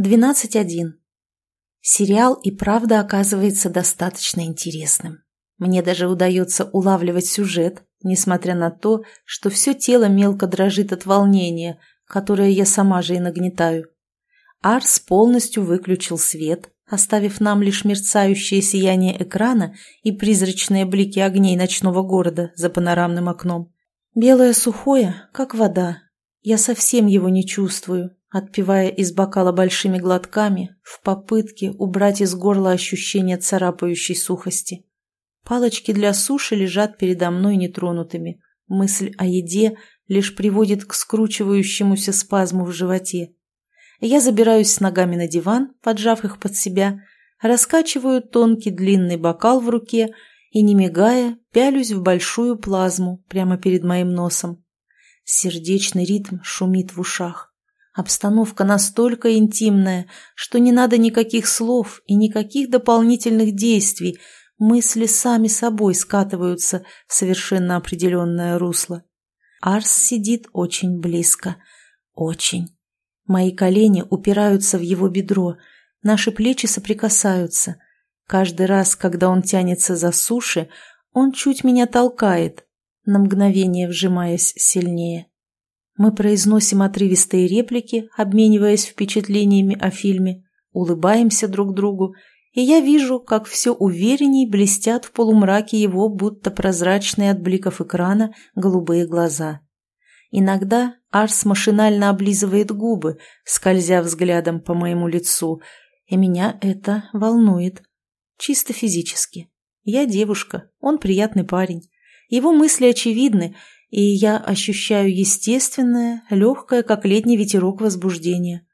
12.1. Сериал и правда оказывается достаточно интересным. Мне даже удается улавливать сюжет, несмотря на то, что все тело мелко дрожит от волнения, которое я сама же и нагнетаю. Арс полностью выключил свет, оставив нам лишь мерцающее сияние экрана и призрачные блики огней ночного города за панорамным окном. Белое сухое, как вода. Я совсем его не чувствую, отпивая из бокала большими глотками в попытке убрать из горла ощущение царапающей сухости. Палочки для суши лежат передо мной нетронутыми. Мысль о еде лишь приводит к скручивающемуся спазму в животе. Я забираюсь с ногами на диван, поджав их под себя, раскачиваю тонкий длинный бокал в руке и, не мигая, пялюсь в большую плазму прямо перед моим носом. Сердечный ритм шумит в ушах. Обстановка настолько интимная, что не надо никаких слов и никаких дополнительных действий, мысли сами собой скатываются в совершенно определенное русло. Арс сидит очень близко. Очень. Мои колени упираются в его бедро, наши плечи соприкасаются. Каждый раз, когда он тянется за суши, он чуть меня толкает, на мгновение вжимаясь сильнее. Мы произносим отрывистые реплики, обмениваясь впечатлениями о фильме, улыбаемся друг другу, и я вижу, как все уверенней блестят в полумраке его, будто прозрачные от бликов экрана, голубые глаза. Иногда Арс машинально облизывает губы, скользя взглядом по моему лицу, и меня это волнует. Чисто физически. Я девушка, он приятный парень. Его мысли очевидны, и я ощущаю естественное, легкое, как летний ветерок возбуждение.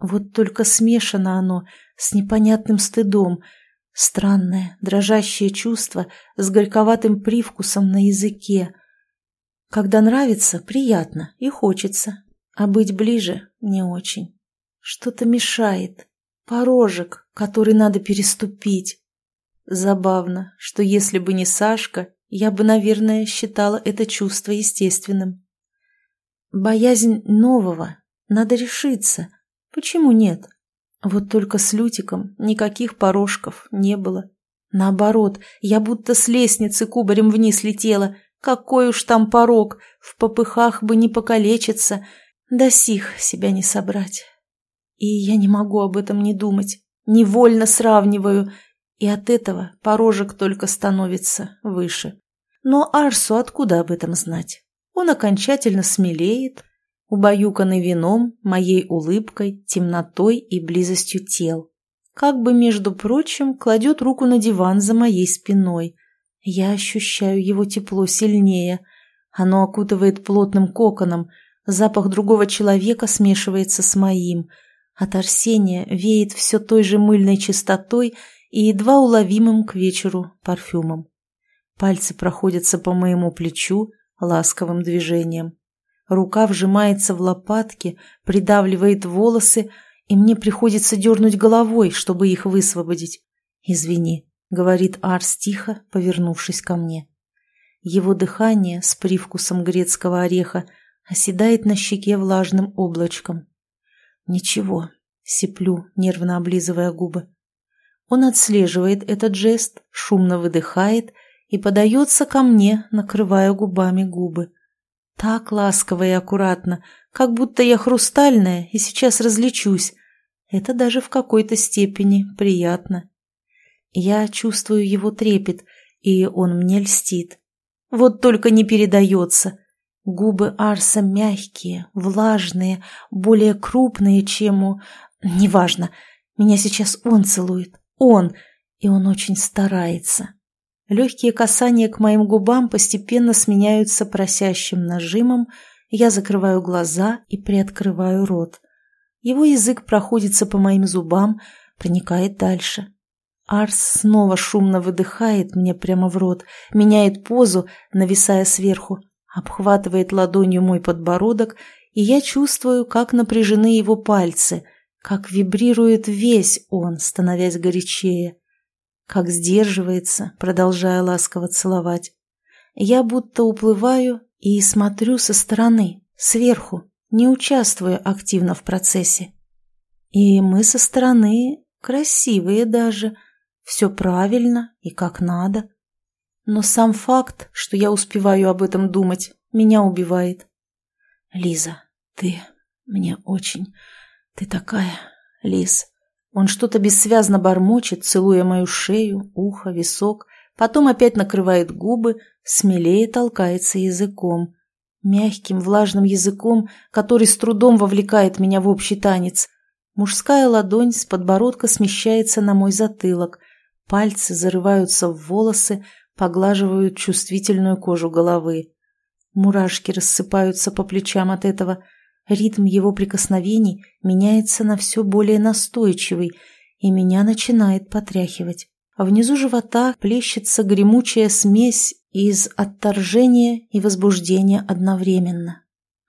Вот только смешано оно с непонятным стыдом, странное, дрожащее чувство с горьковатым привкусом на языке. Когда нравится, приятно и хочется, а быть ближе не очень. Что-то мешает, порожек, который надо переступить. Забавно, что если бы не Сашка, я бы, наверное, считала это чувство естественным. Боязнь нового. Надо решиться. Почему нет? Вот только с Лютиком никаких порожков не было. Наоборот, я будто с лестницы кубарем вниз летела. Какой уж там порог, в попыхах бы не покалечиться, да сих себя не собрать. И я не могу об этом не думать, невольно сравниваю, и от этого порожек только становится выше. Но Арсу откуда об этом знать? Он окончательно смелеет, убаюканный вином, моей улыбкой, темнотой и близостью тел. Как бы, между прочим, кладет руку на диван за моей спиной. Я ощущаю его тепло сильнее. Оно окутывает плотным коконом, запах другого человека смешивается с моим. От Арсения веет все той же мыльной чистотой и едва уловимым к вечеру парфюмом. Пальцы проходятся по моему плечу ласковым движением. Рука вжимается в лопатки, придавливает волосы, и мне приходится дернуть головой, чтобы их высвободить. «Извини», — говорит Арс тихо, повернувшись ко мне. Его дыхание с привкусом грецкого ореха оседает на щеке влажным облачком. «Ничего», — сиплю, нервно облизывая губы. Он отслеживает этот жест, шумно выдыхает и подается ко мне, накрывая губами губы. Так ласково и аккуратно, как будто я хрустальная и сейчас различусь. Это даже в какой-то степени приятно. Я чувствую его трепет, и он мне льстит. Вот только не передается. Губы Арса мягкие, влажные, более крупные, чем у... Неважно, меня сейчас он целует, он, и он очень старается. Легкие касания к моим губам постепенно сменяются просящим нажимом, я закрываю глаза и приоткрываю рот. Его язык проходится по моим зубам, проникает дальше. Арс снова шумно выдыхает мне прямо в рот, меняет позу, нависая сверху, обхватывает ладонью мой подбородок, и я чувствую, как напряжены его пальцы, как вибрирует весь он, становясь горячее как сдерживается, продолжая ласково целовать. Я будто уплываю и смотрю со стороны, сверху, не участвуя активно в процессе. И мы со стороны красивые даже, все правильно и как надо. Но сам факт, что я успеваю об этом думать, меня убивает. Лиза, ты мне очень... Ты такая, Лиз. Он что-то бессвязно бормочет, целуя мою шею, ухо, висок, потом опять накрывает губы, смелее толкается языком. Мягким, влажным языком, который с трудом вовлекает меня в общий танец. Мужская ладонь с подбородка смещается на мой затылок. Пальцы зарываются в волосы, поглаживают чувствительную кожу головы. Мурашки рассыпаются по плечам от этого. Ритм его прикосновений меняется на все более настойчивый, и меня начинает потряхивать. А внизу живота плещется гремучая смесь из отторжения и возбуждения одновременно.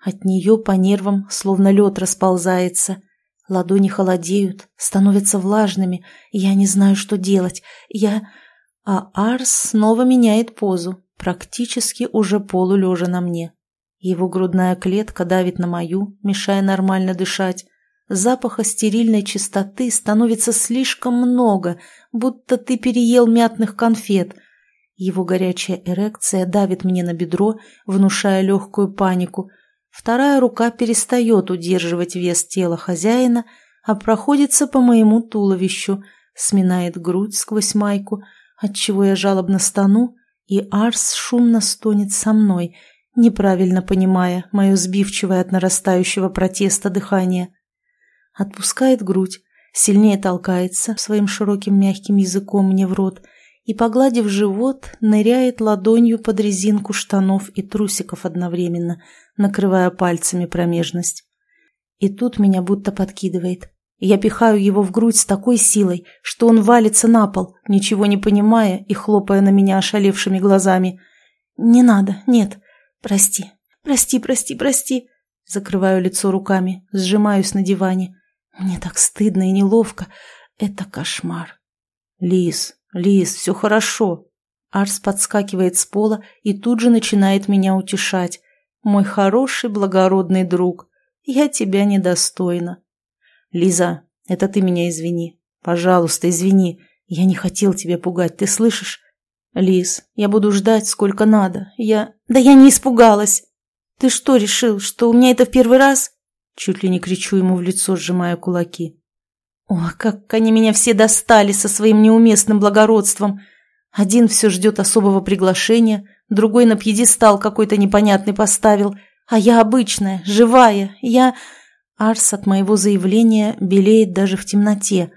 От нее по нервам словно лед расползается. Ладони холодеют, становятся влажными, я не знаю, что делать. Я... А Арс снова меняет позу, практически уже полулежа на мне. Его грудная клетка давит на мою, мешая нормально дышать. Запаха стерильной чистоты становится слишком много, будто ты переел мятных конфет. Его горячая эрекция давит мне на бедро, внушая легкую панику. Вторая рука перестает удерживать вес тела хозяина, а проходится по моему туловищу, сминает грудь сквозь майку, отчего я жалобно стану, и Арс шумно стонет со мной, неправильно понимая мое сбивчивое от нарастающего протеста дыхание. Отпускает грудь, сильнее толкается своим широким мягким языком мне в рот и, погладив живот, ныряет ладонью под резинку штанов и трусиков одновременно, накрывая пальцами промежность. И тут меня будто подкидывает. Я пихаю его в грудь с такой силой, что он валится на пол, ничего не понимая и хлопая на меня ошалевшими глазами. «Не надо, нет, прости, прости, прости, прости!» Закрываю лицо руками, сжимаюсь на диване. Мне так стыдно и неловко. Это кошмар. «Лис, Лис, все хорошо!» Арс подскакивает с пола и тут же начинает меня утешать. «Мой хороший, благородный друг, я тебя недостойна». «Лиза, это ты меня извини. Пожалуйста, извини. Я не хотел тебя пугать, ты слышишь?» «Лиз, я буду ждать сколько надо. Я...» «Да я не испугалась!» «Ты что, решил, что у меня это в первый раз?» Чуть ли не кричу ему в лицо, сжимая кулаки. «О, как они меня все достали со своим неуместным благородством! Один все ждет особого приглашения, другой на пьедестал какой-то непонятный поставил, а я обычная, живая, я...» Арс от моего заявления белеет даже в темноте,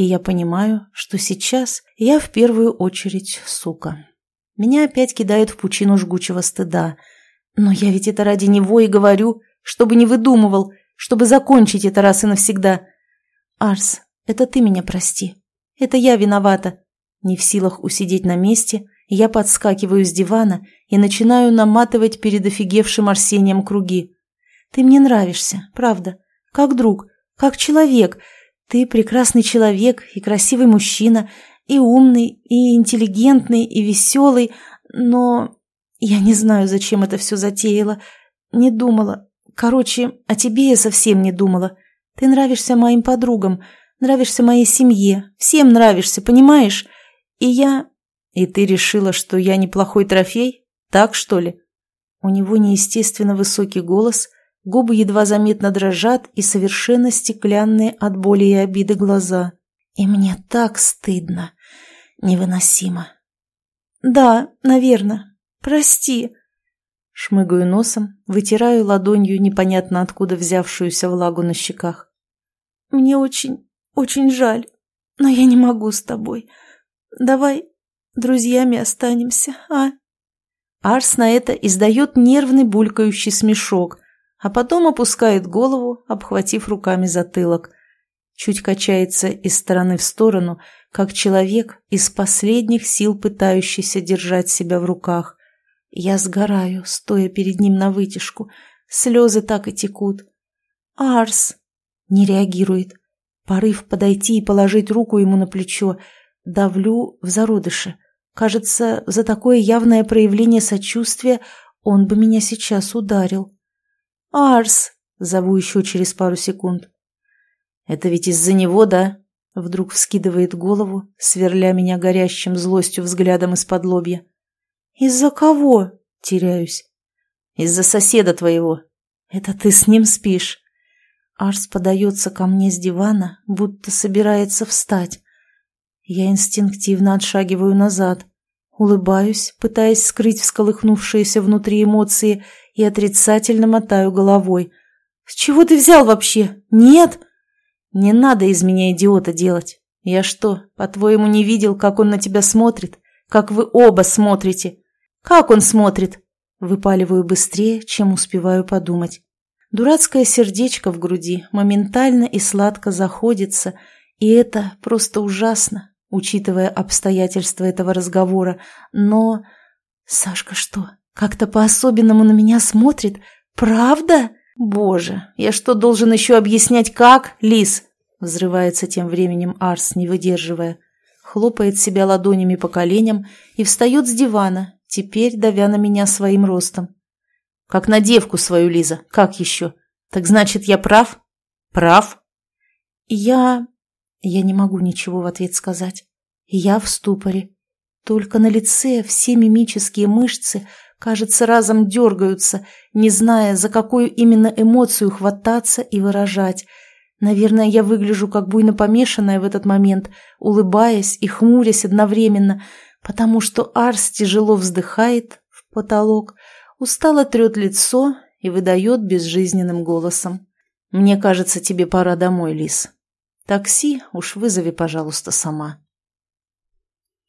и я понимаю, что сейчас я в первую очередь сука. Меня опять кидают в пучину жгучего стыда. Но я ведь это ради него и говорю, чтобы не выдумывал, чтобы закончить это раз и навсегда. Арс, это ты меня прости. Это я виновата. Не в силах усидеть на месте, я подскакиваю с дивана и начинаю наматывать перед офигевшим Арсением круги. Ты мне нравишься, правда. Как друг, как человек. Ты прекрасный человек и красивый мужчина, и умный, и интеллигентный, и веселый, но я не знаю, зачем это все затеяла. Не думала. Короче, о тебе я совсем не думала. Ты нравишься моим подругам, нравишься моей семье, всем нравишься, понимаешь? И я... И ты решила, что я неплохой трофей? Так, что ли? У него неестественно высокий голос — Губы едва заметно дрожат и совершенно стеклянные от боли и обиды глаза. И мне так стыдно. Невыносимо. «Да, наверное. Прости». Шмыгаю носом, вытираю ладонью непонятно откуда взявшуюся влагу на щеках. «Мне очень, очень жаль, но я не могу с тобой. Давай друзьями останемся, а?» Арс на это издает нервный булькающий смешок, а потом опускает голову, обхватив руками затылок. Чуть качается из стороны в сторону, как человек, из последних сил пытающийся держать себя в руках. Я сгораю, стоя перед ним на вытяжку. Слезы так и текут. «Арс!» Не реагирует. Порыв подойти и положить руку ему на плечо. Давлю в зародыше. Кажется, за такое явное проявление сочувствия он бы меня сейчас ударил. «Арс!» — зову еще через пару секунд. Это ведь из-за него, да? Вдруг вскидывает голову, сверля меня горящим злостью взглядом из-под лобья. «Из-за кого?» — теряюсь. «Из-за соседа твоего. Это ты с ним спишь?» Арс подается ко мне с дивана, будто собирается встать. Я инстинктивно отшагиваю назад, улыбаюсь, пытаясь скрыть всколыхнувшиеся внутри эмоции, и отрицательно мотаю головой. «С чего ты взял вообще? Нет!» «Не надо из меня идиота делать. Я что, по-твоему, не видел, как он на тебя смотрит? Как вы оба смотрите? Как он смотрит?» Выпаливаю быстрее, чем успеваю подумать. Дурацкое сердечко в груди моментально и сладко заходится, и это просто ужасно, учитывая обстоятельства этого разговора. Но... Сашка что, как-то по-особенному на меня смотрит? Правда? Боже, я что, должен еще объяснять, как, Лис? Взрывается тем временем Арс, не выдерживая. Хлопает себя ладонями по коленям и встает с дивана, теперь давя на меня своим ростом. Как на девку свою, Лиза, как еще? Так значит, я прав? Прав? Я... Я не могу ничего в ответ сказать. Я в ступоре. Только на лице все мимические мышцы, кажется, разом дергаются, не зная, за какую именно эмоцию хвататься и выражать. Наверное, я выгляжу как буйно помешанная в этот момент, улыбаясь и хмурясь одновременно, потому что Арс тяжело вздыхает в потолок, устало трет лицо и выдает безжизненным голосом. «Мне кажется, тебе пора домой, Лис. Такси уж вызови, пожалуйста, сама».